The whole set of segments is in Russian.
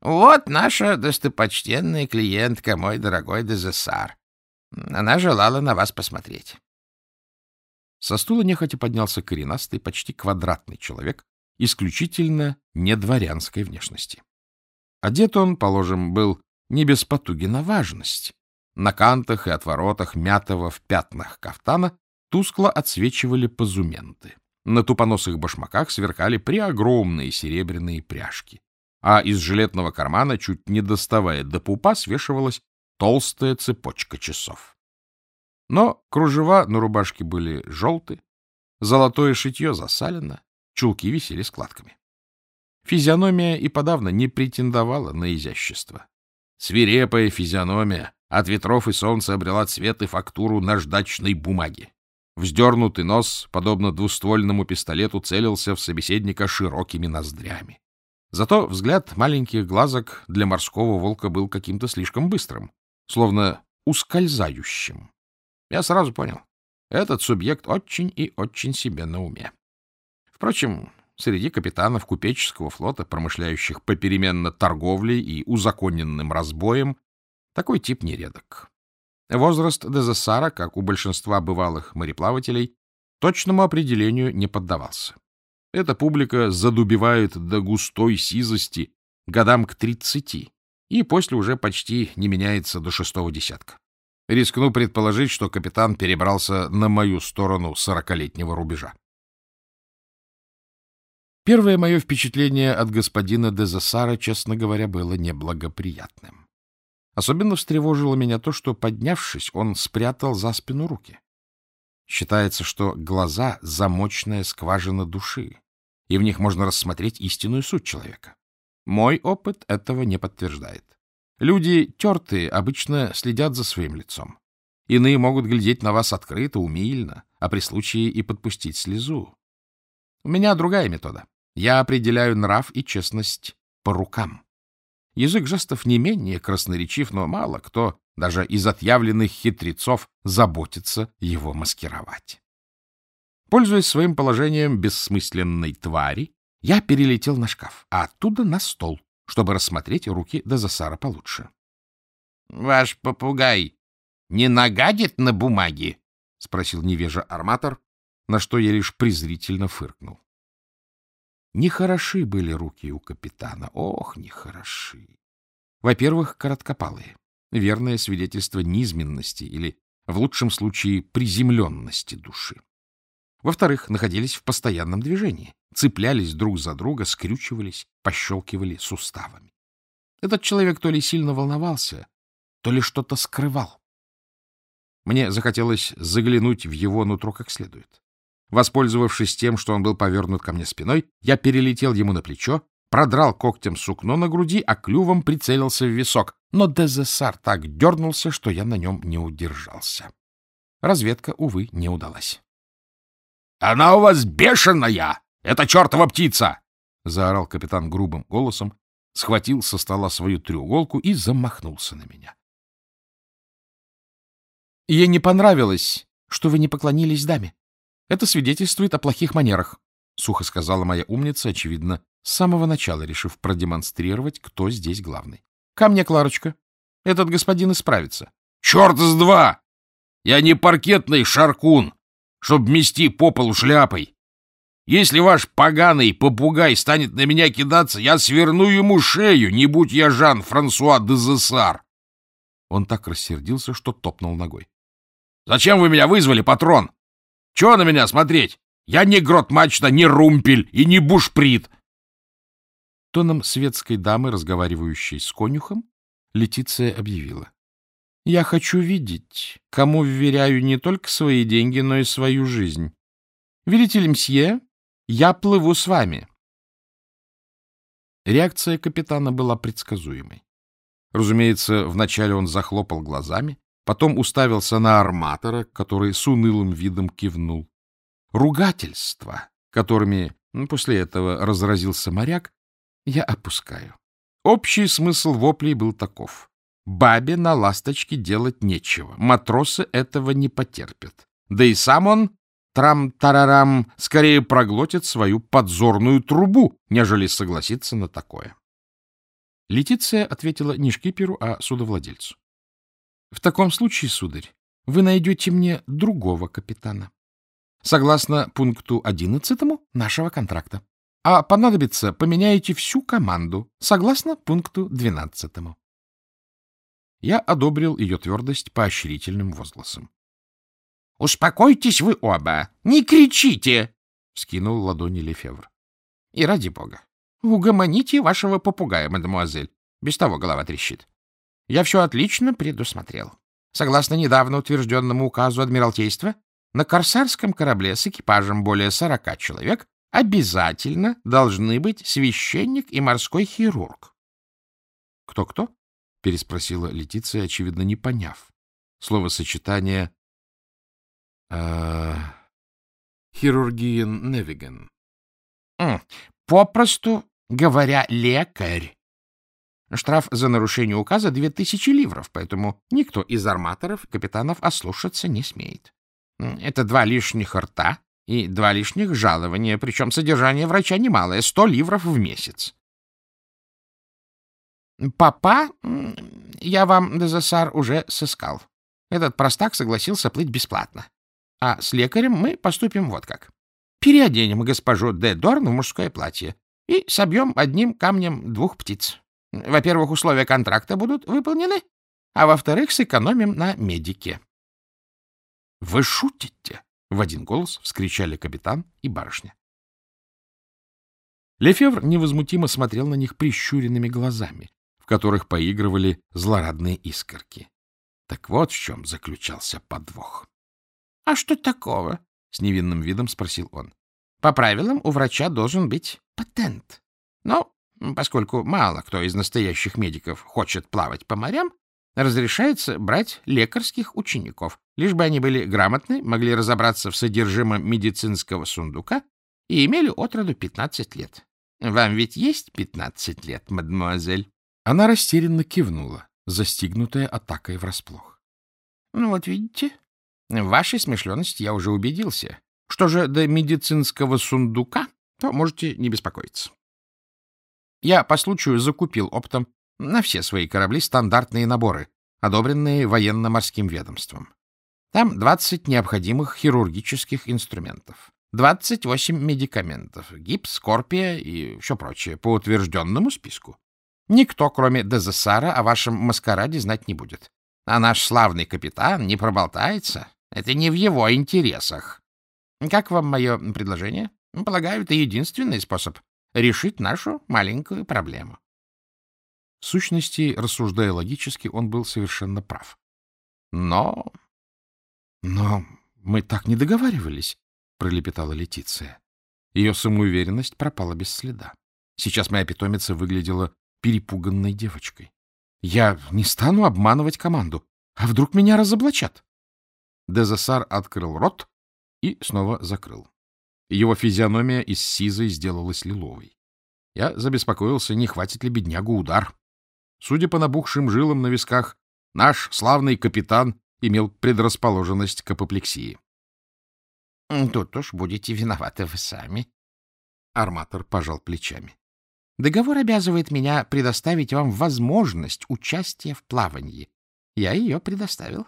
— Вот наша достопочтенная клиентка, мой дорогой Дезессар. Она желала на вас посмотреть. Со стула нехотя поднялся коренастый, почти квадратный человек, исключительно недворянской внешности. Одет он, положим, был не без потуги на важность. На кантах и отворотах мятого в пятнах кафтана тускло отсвечивали позументы. На тупоносых башмаках сверкали преогромные серебряные пряжки, а из жилетного кармана, чуть не доставая до пупа, свешивалась толстая цепочка часов. Но кружева на рубашке были желты, золотое шитье засалено, чулки висели складками. Физиономия и подавно не претендовала на изящество. Свирепая физиономия от ветров и солнца обрела цвет и фактуру наждачной бумаги. Вздернутый нос, подобно двуствольному пистолету, целился в собеседника широкими ноздрями. Зато взгляд маленьких глазок для морского волка был каким-то слишком быстрым, словно ускользающим. Я сразу понял, этот субъект очень и очень себе на уме. Впрочем, среди капитанов купеческого флота, промышляющих попеременно торговлей и узаконенным разбоем, такой тип нередок. Возраст Дезессара, как у большинства бывалых мореплавателей, точному определению не поддавался. Эта публика задубевает до густой сизости годам к тридцати, и после уже почти не меняется до шестого десятка. Рискну предположить, что капитан перебрался на мою сторону сорокалетнего рубежа. Первое мое впечатление от господина Дезасара, честно говоря, было неблагоприятным. Особенно встревожило меня то, что, поднявшись, он спрятал за спину руки. Считается, что глаза — замочная скважина души, и в них можно рассмотреть истинную суть человека. Мой опыт этого не подтверждает. Люди тертые обычно следят за своим лицом. Иные могут глядеть на вас открыто, умильно, а при случае и подпустить слезу. У меня другая метода. Я определяю нрав и честность по рукам. Язык жестов не менее красноречив, но мало кто, даже из отъявленных хитрецов, заботится его маскировать. Пользуясь своим положением бессмысленной твари, я перелетел на шкаф, а оттуда на стол, чтобы рассмотреть руки Дезасара получше. — Ваш попугай не нагадит на бумаге? — спросил невежа арматор, на что я лишь презрительно фыркнул. Нехороши были руки у капитана. Ох, нехороши. Во-первых, короткопалые. Верное свидетельство низменности или, в лучшем случае, приземленности души. Во-вторых, находились в постоянном движении, цеплялись друг за друга, скрючивались, пощелкивали суставами. Этот человек то ли сильно волновался, то ли что-то скрывал. Мне захотелось заглянуть в его нутро как следует. Воспользовавшись тем, что он был повернут ко мне спиной, я перелетел ему на плечо, продрал когтем сукно на груди, а клювом прицелился в висок. Но Дезессар так дернулся, что я на нем не удержался. Разведка, увы, не удалась. — Она у вас бешеная! Это чертова птица! — заорал капитан грубым голосом, схватил со стола свою треуголку и замахнулся на меня. — Ей не понравилось, что вы не поклонились даме. Это свидетельствует о плохих манерах, — сухо сказала моя умница, очевидно, с самого начала решив продемонстрировать, кто здесь главный. — Ко мне, Кларочка. Этот господин исправится. — Черт с два! Я не паркетный шаркун, чтоб мести по полу шляпой. Если ваш поганый попугай станет на меня кидаться, я сверну ему шею, не будь я Жан-Франсуа де Зессар. Он так рассердился, что топнул ногой. — Зачем вы меня вызвали, патрон? Чего на меня смотреть? Я не грот-мачта, не румпель и не бушприт. Тоном светской дамы, разговаривающей с конюхом, Летиция объявила. — Я хочу видеть, кому вверяю не только свои деньги, но и свою жизнь. Видите ли, мсье, я плыву с вами. Реакция капитана была предсказуемой. Разумеется, вначале он захлопал глазами, потом уставился на арматора, который с унылым видом кивнул. Ругательства, которыми ну, после этого разразился моряк, я опускаю. Общий смысл воплей был таков. Бабе на ласточке делать нечего. Матросы этого не потерпят. Да и сам он, трам-тарарам, скорее проглотит свою подзорную трубу, нежели согласится на такое. Летиция ответила не шкиперу, а судовладельцу. — В таком случае, сударь, вы найдете мне другого капитана. Согласно пункту 11 нашего контракта. А понадобится, поменяете всю команду, согласно пункту 12. Я одобрил ее твердость поощрительным возгласом. — Успокойтесь вы оба! Не кричите! — вскинул ладони Лефевр. — И ради бога, угомоните вашего попугая, мадемуазель. Без того голова трещит. Я все отлично предусмотрел. Согласно недавно утвержденному указу Адмиралтейства, на корсарском корабле с экипажем более сорока человек обязательно должны быть священник и морской хирург. «Кто — переспросила Летиция, очевидно, не поняв. Словосочетание э, «хирургиен невиген». «Попросту говоря, лекарь», Штраф за нарушение указа — две тысячи ливров, поэтому никто из арматоров капитанов ослушаться не смеет. Это два лишних рта и два лишних жалования, причем содержание врача немалое — сто ливров в месяц. Папа, я вам, Дезессар, уже сыскал. Этот простак согласился плыть бесплатно. А с лекарем мы поступим вот как. Переоденем госпожу Де Дорн в мужское платье и собьем одним камнем двух птиц. Во-первых, условия контракта будут выполнены, а во-вторых, сэкономим на медике. — Вы шутите? — в один голос вскричали капитан и барышня. Лефевр невозмутимо смотрел на них прищуренными глазами, которых поигрывали злорадные искорки. Так вот в чем заключался подвох. — А что такого? — с невинным видом спросил он. — По правилам у врача должен быть патент. Но поскольку мало кто из настоящих медиков хочет плавать по морям, разрешается брать лекарских учеников, лишь бы они были грамотны, могли разобраться в содержимом медицинского сундука и имели от роду 15 лет. Вам ведь есть 15 лет, мадемуазель? Она растерянно кивнула, застигнутая атакой врасплох. — Ну вот видите, в вашей смышленности я уже убедился. Что же до медицинского сундука, то можете не беспокоиться. Я по случаю закупил оптом на все свои корабли стандартные наборы, одобренные военно-морским ведомством. Там 20 необходимых хирургических инструментов, 28 медикаментов, гипс, скорпия и все прочее по утвержденному списку. Никто, кроме Дезессара, о вашем маскараде знать не будет. А наш славный капитан не проболтается. Это не в его интересах. Как вам мое предложение? Полагаю, это единственный способ решить нашу маленькую проблему. В сущности, рассуждая логически, он был совершенно прав. Но... Но мы так не договаривались, пролепетала Летиция. Ее самоуверенность пропала без следа. Сейчас моя питомица выглядела перепуганной девочкой. Я не стану обманывать команду. А вдруг меня разоблачат? Дезасар открыл рот и снова закрыл. Его физиономия из сизой сделалась лиловой. Я забеспокоился, не хватит ли беднягу удар. Судя по набухшим жилам на висках, наш славный капитан имел предрасположенность к апоплексии. — Тут уж будете виноваты вы сами. Арматор пожал плечами. — Договор обязывает меня предоставить вам возможность участия в плавании. Я ее предоставил.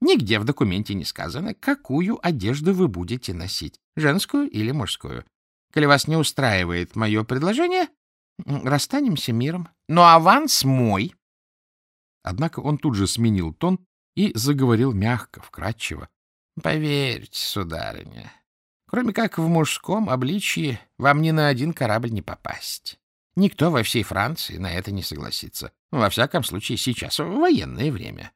Нигде в документе не сказано, какую одежду вы будете носить, женскую или мужскую. Коли вас не устраивает мое предложение, расстанемся миром. Но аванс мой. Однако он тут же сменил тон и заговорил мягко, вкрадчиво. — Поверьте, сударыня, кроме как в мужском обличье вам ни на один корабль не попасть. Никто во всей Франции на это не согласится. Во всяком случае, сейчас, военное время.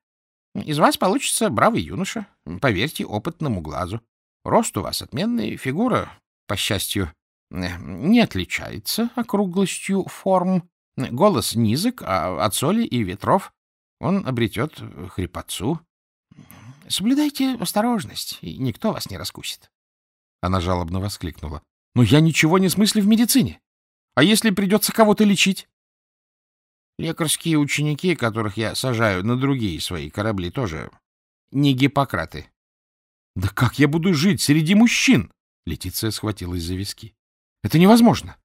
Из вас получится бравый юноша, поверьте опытному глазу. Рост у вас отменный, фигура, по счастью, не отличается округлостью форм. Голос низок, а от соли и ветров он обретет хрипотцу. Соблюдайте осторожность, и никто вас не раскусит. Она жалобно воскликнула. — Но я ничего не смыслю в медицине. А если придется кого-то лечить? Лекарские ученики, которых я сажаю на другие свои корабли, тоже не Гиппократы. — Да как я буду жить среди мужчин? Летиция схватилась за виски. — Это невозможно.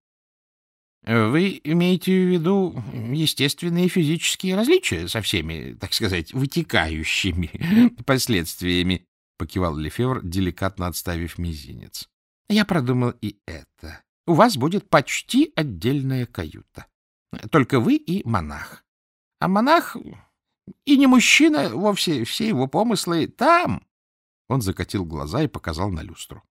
Вы имеете в виду естественные физические различия со всеми, так сказать, вытекающими последствиями, — покивал Лефевр, деликатно отставив мизинец. — Я продумал и это. У вас будет почти отдельная каюта. Только вы и монах. А монах и не мужчина вовсе, все его помыслы там. Он закатил глаза и показал на люстру.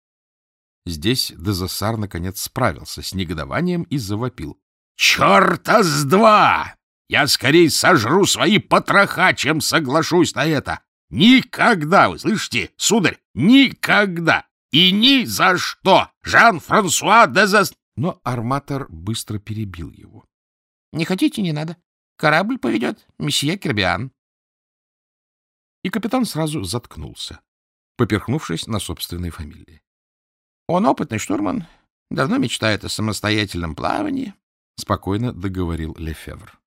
Здесь Дезассар наконец справился с негодованием и завопил. — Черта с два! Я скорее сожру свои потроха, чем соглашусь на это! Никогда, вы слышите, сударь, никогда! И ни за что! Жан-Франсуа Дезас... Но арматор быстро перебил его. — Не хотите, не надо. Корабль поведет месье Кербиан. И капитан сразу заткнулся, поперхнувшись на собственной фамилии. Он опытный штурман, давно мечтает о самостоятельном плавании, — спокойно договорил Лефевр.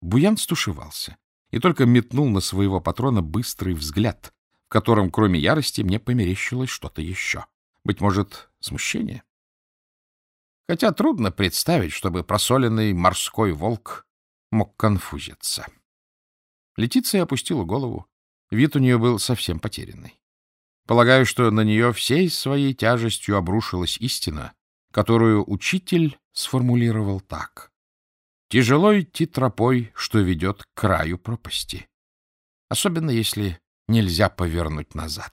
Буян стушевался и только метнул на своего патрона быстрый взгляд, в котором, кроме ярости, мне померещилось что-то еще. Быть может, смущение? Хотя трудно представить, чтобы просоленный морской волк мог конфузиться. Летиция опустила голову. Вид у нее был совсем потерянный. Полагаю, что на нее всей своей тяжестью обрушилась истина, которую учитель сформулировал так. Тяжело идти тропой, что ведет к краю пропасти. Особенно, если нельзя повернуть назад.